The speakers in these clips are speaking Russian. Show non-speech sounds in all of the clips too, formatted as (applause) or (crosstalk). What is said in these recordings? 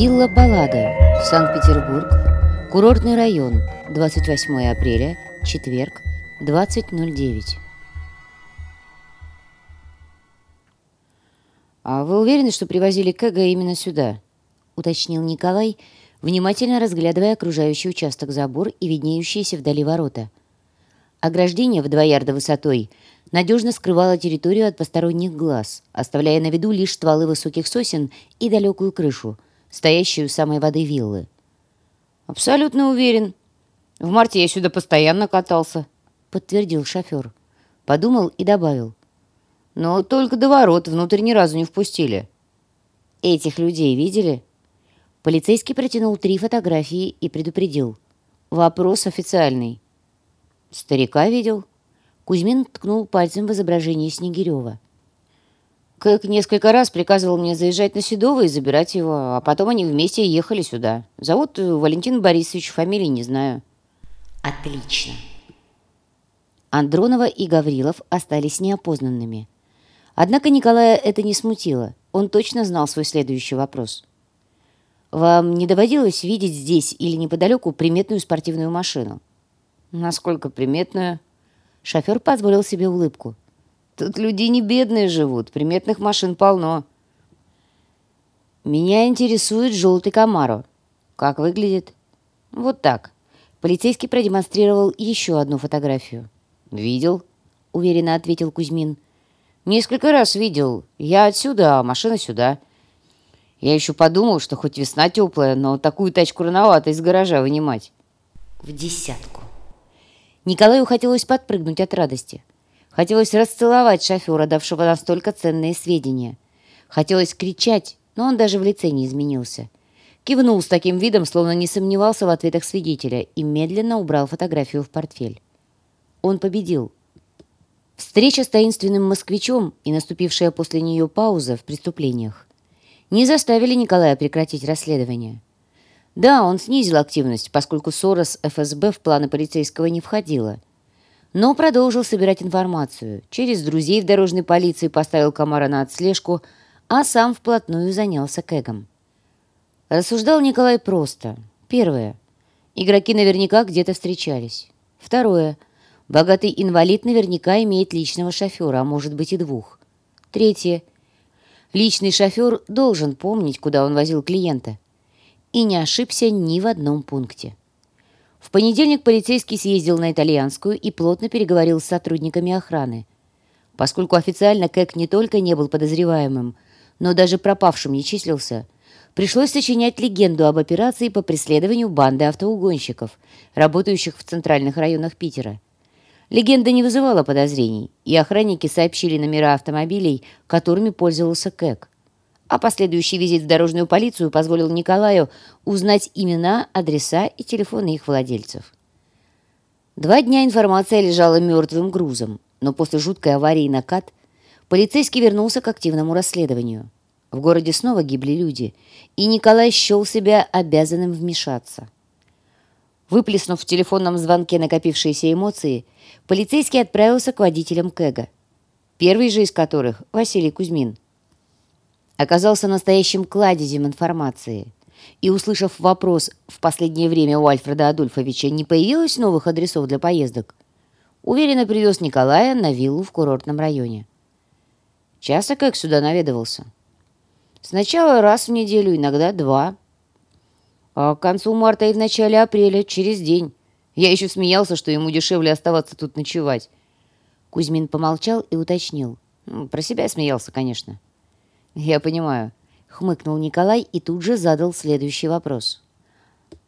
Вилла Баллада, Санкт-Петербург, курортный район, 28 апреля, четверг, 20.09. «А вы уверены, что привозили Кэга именно сюда?» — уточнил Николай, внимательно разглядывая окружающий участок забор и виднеющиеся вдали ворота. Ограждение в два ярда высотой надежно скрывало территорию от посторонних глаз, оставляя на виду лишь стволы высоких сосен и далекую крышу, стоящую у самой воды виллы. «Абсолютно уверен. В марте я сюда постоянно катался», — подтвердил шофер. Подумал и добавил. «Но только до ворот внутрь ни разу не впустили». «Этих людей видели?» Полицейский протянул три фотографии и предупредил. «Вопрос официальный». «Старика видел?» Кузьмин ткнул пальцем в изображение Снегирева. Кэк несколько раз приказывал мне заезжать на Седово и забирать его, а потом они вместе ехали сюда. Зовут Валентин Борисович, фамилии не знаю. Отлично. Андронова и Гаврилов остались неопознанными. Однако Николая это не смутило. Он точно знал свой следующий вопрос. «Вам не доводилось видеть здесь или неподалеку приметную спортивную машину?» «Насколько приметную?» Шофер позволил себе улыбку. Тут люди не бедные живут, приметных машин полно. Меня интересует желтый Камаро. Как выглядит? Вот так. Полицейский продемонстрировал еще одну фотографию. «Видел?» — уверенно ответил Кузьмин. «Несколько раз видел. Я отсюда, а машина сюда. Я еще подумал, что хоть весна теплая, но такую тачку рановато из гаража вынимать». «В десятку». Николаю хотелось подпрыгнуть от радости. Хотелось расцеловать шофера, давшего настолько ценные сведения. Хотелось кричать, но он даже в лице не изменился. Кивнул с таким видом, словно не сомневался в ответах свидетеля, и медленно убрал фотографию в портфель. Он победил. Встреча с таинственным москвичом и наступившая после нее пауза в преступлениях не заставили Николая прекратить расследование. Да, он снизил активность, поскольку ссора с ФСБ в планы полицейского не входила – но продолжил собирать информацию. Через друзей в дорожной полиции поставил Комара на отслежку, а сам вплотную занялся кэгом. Рассуждал Николай просто. Первое. Игроки наверняка где-то встречались. Второе. Богатый инвалид наверняка имеет личного шофера, а может быть и двух. Третье. Личный шофер должен помнить, куда он возил клиента. И не ошибся ни в одном пункте. В понедельник полицейский съездил на итальянскую и плотно переговорил с сотрудниками охраны. Поскольку официально Кэк не только не был подозреваемым, но даже пропавшим не числился, пришлось сочинять легенду об операции по преследованию банды автоугонщиков, работающих в центральных районах Питера. Легенда не вызывала подозрений, и охранники сообщили номера автомобилей, которыми пользовался Кэк а последующий визит в дорожную полицию позволил Николаю узнать имена, адреса и телефоны их владельцев. Два дня информация лежала мертвым грузом, но после жуткой аварии на КАТ полицейский вернулся к активному расследованию. В городе снова гибли люди, и Николай счел себя обязанным вмешаться. Выплеснув в телефонном звонке накопившиеся эмоции, полицейский отправился к водителям Кэга. Первый же из которых – Василий Кузьмин – оказался настоящим кладезем информации. И, услышав вопрос в последнее время у Альфреда Адольфовича, не появилось новых адресов для поездок, уверенно привез Николая на виллу в курортном районе. Часто как сюда наведывался? Сначала раз в неделю, иногда два. А к концу марта и в начале апреля, через день. Я еще смеялся, что ему дешевле оставаться тут ночевать. Кузьмин помолчал и уточнил. Про себя смеялся, конечно. «Я понимаю», — хмыкнул Николай и тут же задал следующий вопрос.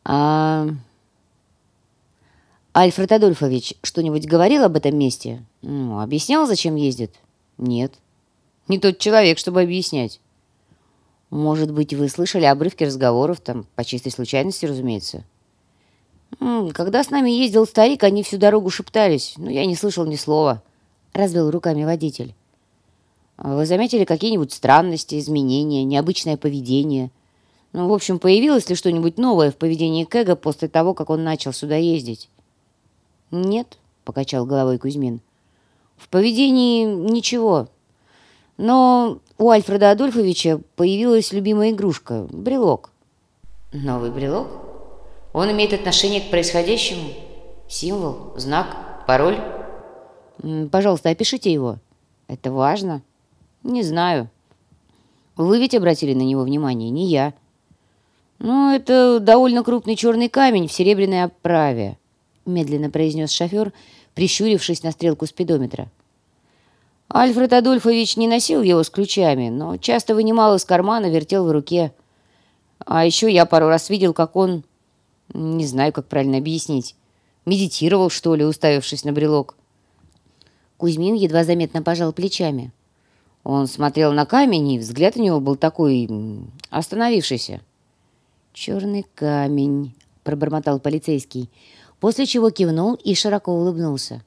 «А...» «Альфред Адольфович что-нибудь говорил об этом месте? Ну, объяснял, зачем ездит?» «Нет». «Не тот человек, чтобы объяснять». «Может быть, вы слышали обрывки разговоров, там, по чистой случайности, разумеется?» «Когда с нами ездил старик, они всю дорогу шептались, но я не слышал ни слова», — развел руками водитель. Вы заметили какие-нибудь странности, изменения, необычное поведение? Ну, в общем, появилось ли что-нибудь новое в поведении Кэга после того, как он начал сюда ездить? Нет, покачал головой Кузьмин. В поведении ничего. Но у Альфреда Адольфовича появилась любимая игрушка — брелок. Новый брелок? Он имеет отношение к происходящему? Символ, знак, пароль? Пожалуйста, опишите его. Это важно? Не знаю. Вы ведь обратили на него внимание, не я. Ну, это довольно крупный черный камень в серебряной оправе, медленно произнес шофер, прищурившись на стрелку спидометра. Альфред Адольфович не носил его с ключами, но часто вынимал из кармана, вертел в руке. А еще я пару раз видел, как он, не знаю, как правильно объяснить, медитировал, что ли, уставившись на брелок. Кузьмин едва заметно пожал плечами. Он смотрел на камень, и взгляд у него был такой остановившийся. «Черный камень», — пробормотал полицейский, после чего кивнул и широко улыбнулся.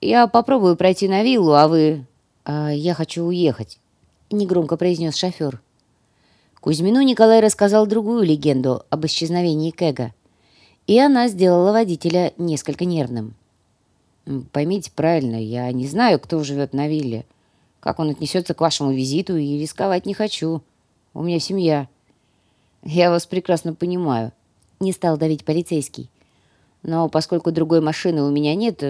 «Я попробую пройти на виллу, а вы...» а «Я хочу уехать», — негромко произнес шофер. Кузьмину Николай рассказал другую легенду об исчезновении Кэга, и она сделала водителя несколько нервным. «Поймите правильно, я не знаю, кто живет на вилле, как он отнесется к вашему визиту, и рисковать не хочу. У меня семья. Я вас прекрасно понимаю», — не стал давить полицейский. «Но поскольку другой машины у меня нет,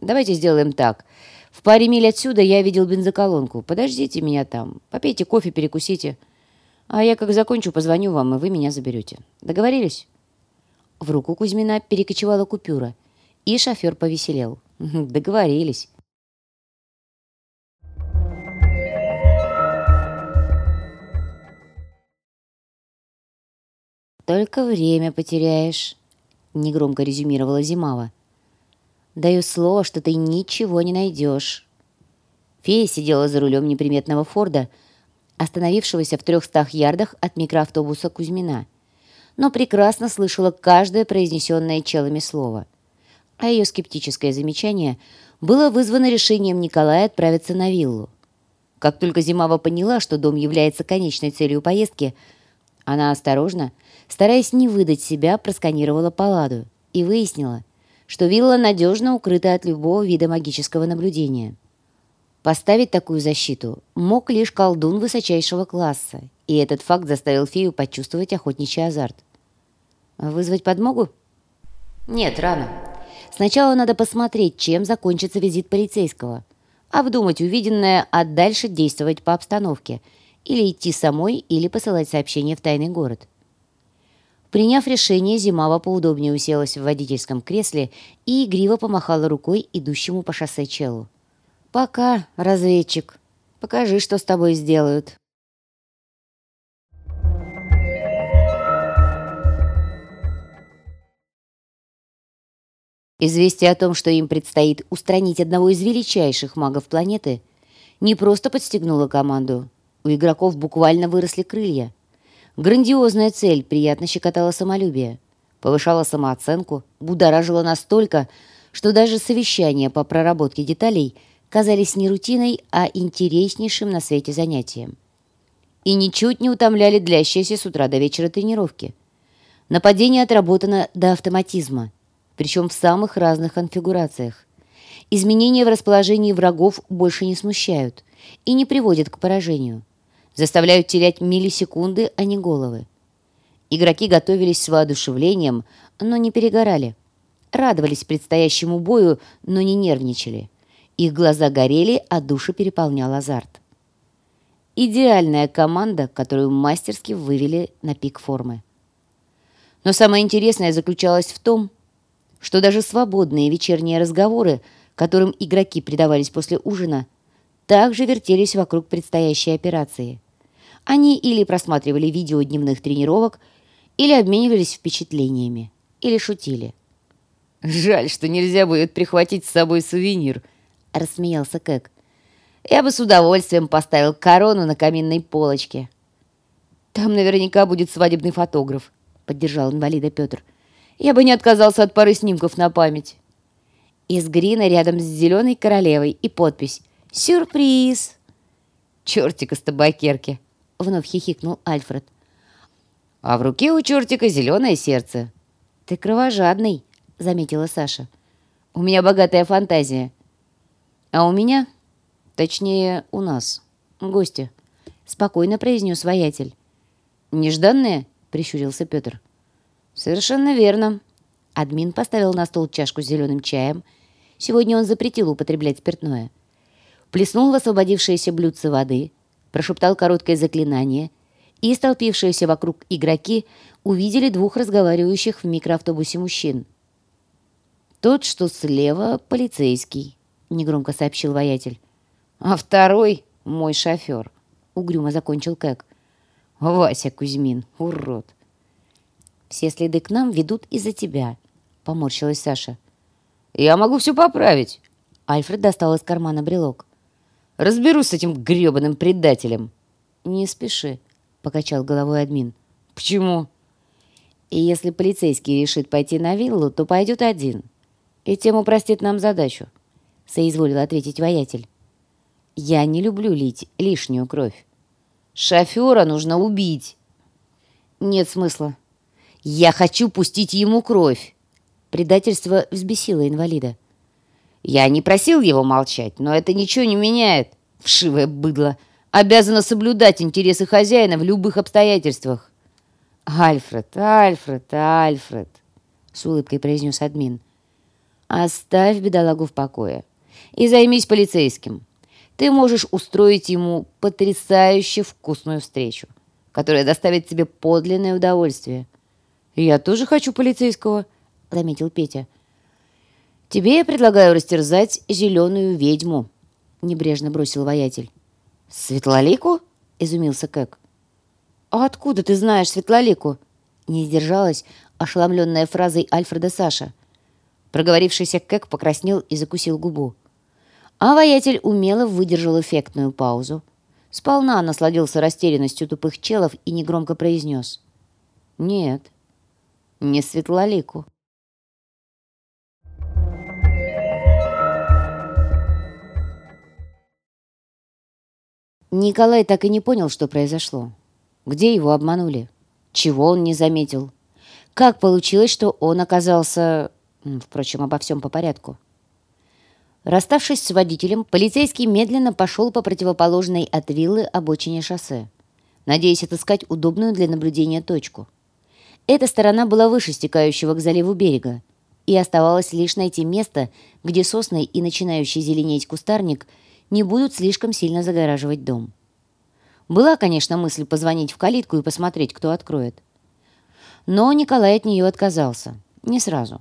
Давайте сделаем так. В паре миль отсюда я видел бензоколонку. Подождите меня там. Попейте кофе, перекусите. А я как закончу, позвоню вам, и вы меня заберете. Договорились?» В руку Кузьмина перекочевала купюра, и шофер повеселел. (laughs) «Договорились». «Только время потеряешь», — негромко резюмировала Зимава. Даю слово, что ты ничего не найдешь. Фея сидела за рулем неприметного Форда, остановившегося в трехстах ярдах от микроавтобуса Кузьмина, но прекрасно слышала каждое произнесенное челами слово. А ее скептическое замечание было вызвано решением Николая отправиться на виллу. Как только Зимава поняла, что дом является конечной целью поездки, она осторожно, стараясь не выдать себя, просканировала паладу и выяснила, что вилла надежно укрыта от любого вида магического наблюдения. Поставить такую защиту мог лишь колдун высочайшего класса, и этот факт заставил фею почувствовать охотничий азарт. «Вызвать подмогу?» «Нет, рано. Сначала надо посмотреть, чем закончится визит полицейского, обдумать увиденное, а дальше действовать по обстановке, или идти самой, или посылать сообщение в тайный город». Приняв решение, Зимава поудобнее уселась в водительском кресле и игриво помахала рукой идущему по шоссе челу. «Пока, разведчик. Покажи, что с тобой сделают». Известие о том, что им предстоит устранить одного из величайших магов планеты, не просто подстегнуло команду. У игроков буквально выросли крылья – Грандиозная цель приятно щекотала самолюбие, повышала самооценку, будоражила настолько, что даже совещания по проработке деталей казались не рутиной, а интереснейшим на свете занятием. И ничуть не утомляли длящиеся с утра до вечера тренировки. Нападение отработано до автоматизма, причем в самых разных конфигурациях. Изменения в расположении врагов больше не смущают и не приводят к поражению заставляют терять миллисекунды, а не головы. Игроки готовились с воодушевлением, но не перегорали. Радовались предстоящему бою, но не нервничали. Их глаза горели, а души переполнял азарт. Идеальная команда, которую мастерски вывели на пик формы. Но самое интересное заключалось в том, что даже свободные вечерние разговоры, которым игроки предавались после ужина, также вертелись вокруг предстоящей операции – они или просматривали видео дневных тренировок, или обменивались впечатлениями, или шутили. «Жаль, что нельзя будет прихватить с собой сувенир», — рассмеялся Кэг. «Я бы с удовольствием поставил корону на каминной полочке». «Там наверняка будет свадебный фотограф», — поддержал инвалида Петр. «Я бы не отказался от пары снимков на память». Из грина рядом с зеленой королевой и подпись «Сюрприз!» «Чертик из табакерки!» — вновь хихикнул Альфред. «А в руке у чертика зеленое сердце». «Ты кровожадный», — заметила Саша. «У меня богатая фантазия». «А у меня, точнее, у нас, гости», — спокойно произнес воятель. «Нежданные — прищурился Петр. «Совершенно верно». Админ поставил на стол чашку с зеленым чаем. Сегодня он запретил употреблять спиртное. Плеснул в освободившееся блюдце воды, прошептал короткое заклинание, и столпившиеся вокруг игроки увидели двух разговаривающих в микроавтобусе мужчин. «Тот, что слева, полицейский», — негромко сообщил воятель. «А второй — мой шофер», — угрюмо закончил Кэк. «Вася Кузьмин, урод!» «Все следы к нам ведут из-за тебя», — поморщилась Саша. «Я могу все поправить». Альфред достал из кармана брелок. «Разберусь с этим гребаным предателем». «Не спеши», — покачал головой админ. «Почему?» «И если полицейский решит пойти на виллу, то пойдет один. И тем упростит нам задачу», — соизволил ответить воятель. «Я не люблю лить лишнюю кровь. Шофера нужно убить». «Нет смысла. Я хочу пустить ему кровь». Предательство взбесило инвалида. «Я не просил его молчать, но это ничего не меняет. Вшивое быдло обязана соблюдать интересы хозяина в любых обстоятельствах». «Альфред, Альфред, Альфред», — с улыбкой произнес админ, — «оставь бедолагу в покое и займись полицейским. Ты можешь устроить ему потрясающе вкусную встречу, которая доставит тебе подлинное удовольствие». «Я тоже хочу полицейского», — заметил Петя. «Тебе я предлагаю растерзать зеленую ведьму», — небрежно бросил воятель. «Светлолику?» — изумился Кэк. «А откуда ты знаешь Светлолику?» Не сдержалась ошеломленная фразой Альфреда Саша. Проговорившийся Кэк покраснел и закусил губу. А воятель умело выдержал эффектную паузу. Сполна насладился растерянностью тупых челов и негромко произнес. «Нет, не Светлолику». Николай так и не понял, что произошло. Где его обманули? Чего он не заметил? Как получилось, что он оказался... Впрочем, обо всем по порядку. Расставшись с водителем, полицейский медленно пошел по противоположной от виллы обочине шоссе, надеясь отыскать удобную для наблюдения точку. Эта сторона была выше стекающего к заливу берега, и оставалось лишь найти место, где сосны и начинающий зеленеть кустарник – не будут слишком сильно загораживать дом. Была, конечно, мысль позвонить в калитку и посмотреть, кто откроет. Но Николай от нее отказался. Не сразу.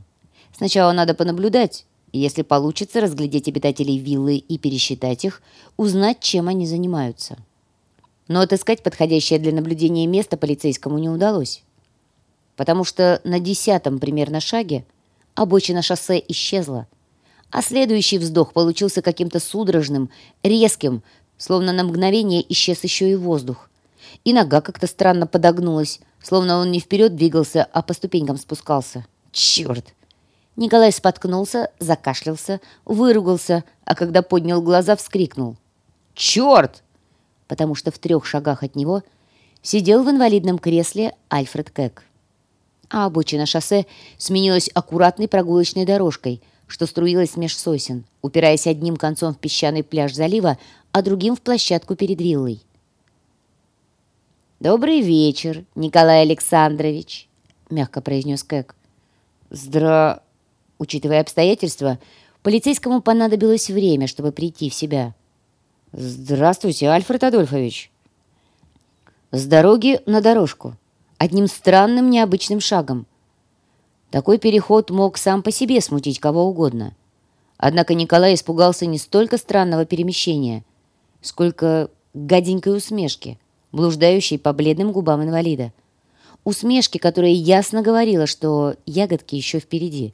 Сначала надо понаблюдать, если получится разглядеть обитателей виллы и пересчитать их, узнать, чем они занимаются. Но отыскать подходящее для наблюдения место полицейскому не удалось. Потому что на десятом примерно шаге обочина шоссе исчезла, а следующий вздох получился каким-то судорожным, резким, словно на мгновение исчез еще и воздух. И нога как-то странно подогнулась, словно он не вперед двигался, а по ступенькам спускался. Черт! Николай споткнулся, закашлялся, выругался, а когда поднял глаза, вскрикнул. «Черт!» Потому что в трех шагах от него сидел в инвалидном кресле Альфред Кэк. А обочина шоссе сменилась аккуратной прогулочной дорожкой – что струилась меж сосен, упираясь одним концом в песчаный пляж залива, а другим в площадку перед виллой. «Добрый вечер, Николай Александрович», — мягко произнес Кэк. «Здра...» Учитывая обстоятельства, полицейскому понадобилось время, чтобы прийти в себя. «Здравствуйте, Альфред Адольфович». С дороги на дорожку, одним странным необычным шагом — такой переход мог сам по себе смутить кого угодно. Однако Николай испугался не столько странного перемещения, сколько гаденькой усмешки, блуждающей по бледным губам инвалида. Усмешки, которая ясно говорила, что ягодки еще впереди.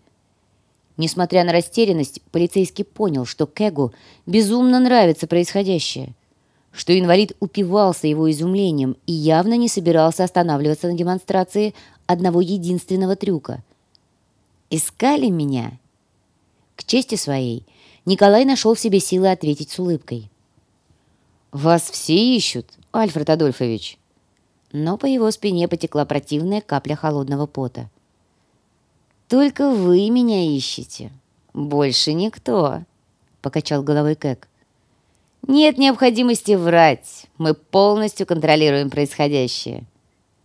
Несмотря на растерянность, полицейский понял, что Кэгу безумно нравится происходящее, что инвалид упивался его изумлением и явно не собирался останавливаться на демонстрации одного единственного трюка — Искали меня?» К чести своей, Николай нашел в себе силы ответить с улыбкой. «Вас все ищут, Альфред Адольфович!» Но по его спине потекла противная капля холодного пота. «Только вы меня ищете. Больше никто», — покачал головой Кэк. «Нет необходимости врать. Мы полностью контролируем происходящее».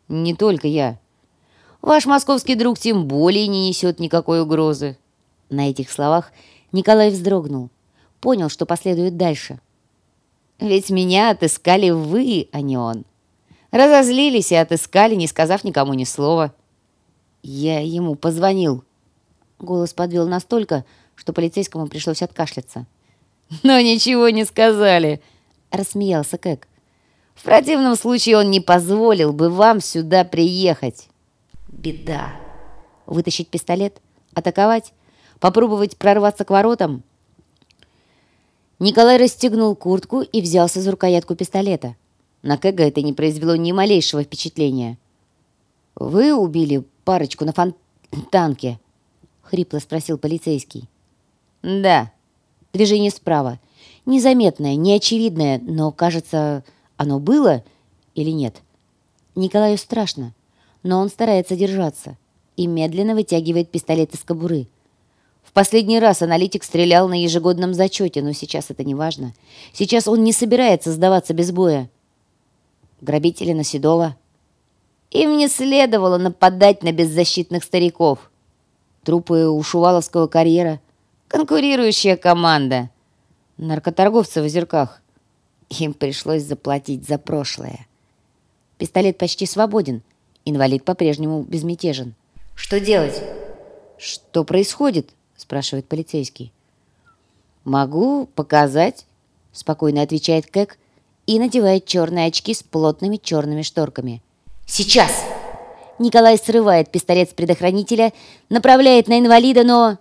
Не только я. Ваш московский друг тем более не несет никакой угрозы. На этих словах Николай вздрогнул. Понял, что последует дальше. Ведь меня отыскали вы, а не он. Разозлились и отыскали, не сказав никому ни слова. Я ему позвонил. Голос подвел настолько, что полицейскому пришлось откашляться. «Но ничего не сказали», — рассмеялся Кэк. «В противном случае он не позволил бы вам сюда приехать». «Беда. Вытащить пистолет? Атаковать? Попробовать прорваться к воротам?» Николай расстегнул куртку и взялся за рукоятку пистолета. На Кэга это не произвело ни малейшего впечатления. «Вы убили парочку на фонтанке?» (clears throat) — хрипло спросил полицейский. «Да». Движение справа. Незаметное, неочевидное, но, кажется, оно было или нет. Николаю страшно, но он старается держаться и медленно вытягивает пистолет из кобуры. В последний раз аналитик стрелял на ежегодном зачете, но сейчас это не важно. Сейчас он не собирается сдаваться без боя. Грабители на Седова. Им не следовало нападать на беззащитных стариков. Трупы у Шуваловского карьера. Конкурирующая команда. Наркоторговцы в озерках. Им пришлось заплатить за прошлое. Пистолет почти свободен. Инвалид по-прежнему безмятежен. Что делать? Что происходит? спрашивает полицейский. «Могу показать», — спокойно отвечает Кэк и надевает черные очки с плотными черными шторками. «Сейчас!» Николай срывает пистолет с предохранителя, направляет на инвалида, но...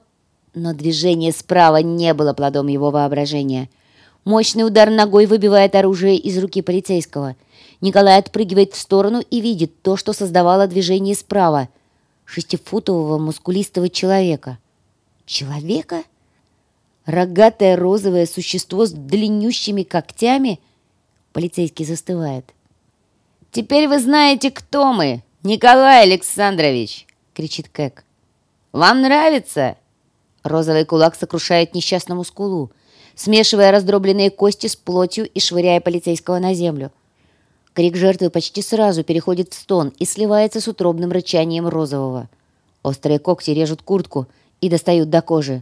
Но движение справа не было плодом его воображения. Мощный удар ногой выбивает оружие из руки полицейского. Николай отпрыгивает в сторону и видит то, что создавало движение справа. Шестифутового мускулистого человека. Человека? Рогатое розовое существо с длиннющими когтями? Полицейский застывает. «Теперь вы знаете, кто мы, Николай Александрович!» — кричит Кэк. «Вам нравится?» Розовый кулак сокрушает несчастному скулу, смешивая раздробленные кости с плотью и швыряя полицейского на землю. Крик жертвы почти сразу переходит в стон и сливается с утробным рычанием розового. Острые когти режут куртку, и достают до кожи.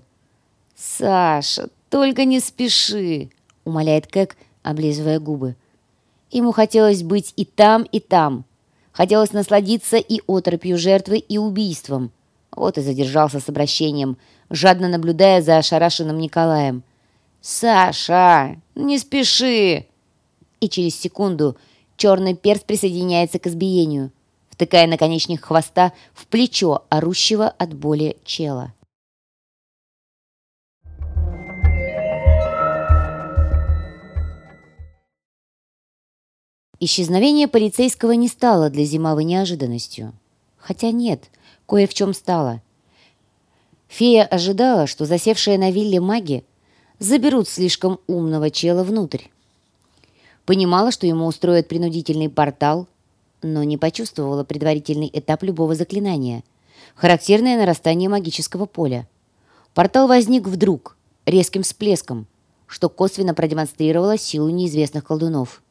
«Саша, только не спеши!» — умоляет Кэк, облизывая губы. Ему хотелось быть и там, и там. Хотелось насладиться и оторопью жертвы, и убийством. Вот и задержался с обращением, жадно наблюдая за ошарашенным Николаем. «Саша, не спеши!» И через секунду черный перс присоединяется к избиению, втыкая наконечник хвоста в плечо орущего от боли чела. Исчезновение полицейского не стало для Зимавы неожиданностью. Хотя нет, кое в чем стало. Фея ожидала, что засевшие на вилле маги заберут слишком умного чела внутрь. Понимала, что ему устроят принудительный портал, но не почувствовала предварительный этап любого заклинания, характерное нарастание магического поля. Портал возник вдруг, резким всплеском, что косвенно продемонстрировало силу неизвестных колдунов.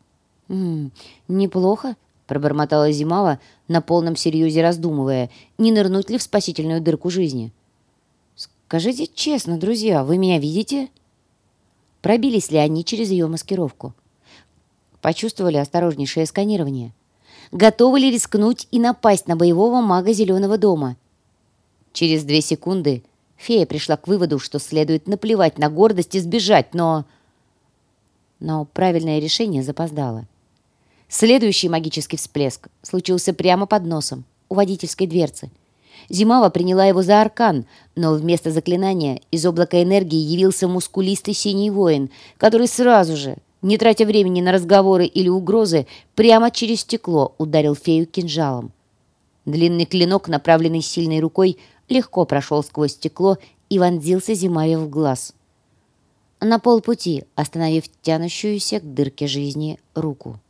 «М -м, «Неплохо», — пробормотала Зимава, на полном серьезе раздумывая, не нырнуть ли в спасительную дырку жизни. «Скажите честно, друзья, вы меня видите?» Пробились ли они через ее маскировку? Почувствовали осторожнейшее сканирование? Готовы ли рискнуть и напасть на боевого мага Зеленого дома? Через две секунды фея пришла к выводу, что следует наплевать на гордость и сбежать, но... Но правильное решение запоздало. Следующий магический всплеск случился прямо под носом, у водительской дверцы. Зимава приняла его за аркан, но вместо заклинания из облака энергии явился мускулистый синий воин, который сразу же, не тратя времени на разговоры или угрозы, прямо через стекло ударил фею кинжалом. Длинный клинок, направленный сильной рукой, легко прошел сквозь стекло и вонзился Зимаве в глаз. На полпути, остановив тянущуюся к дырке жизни руку.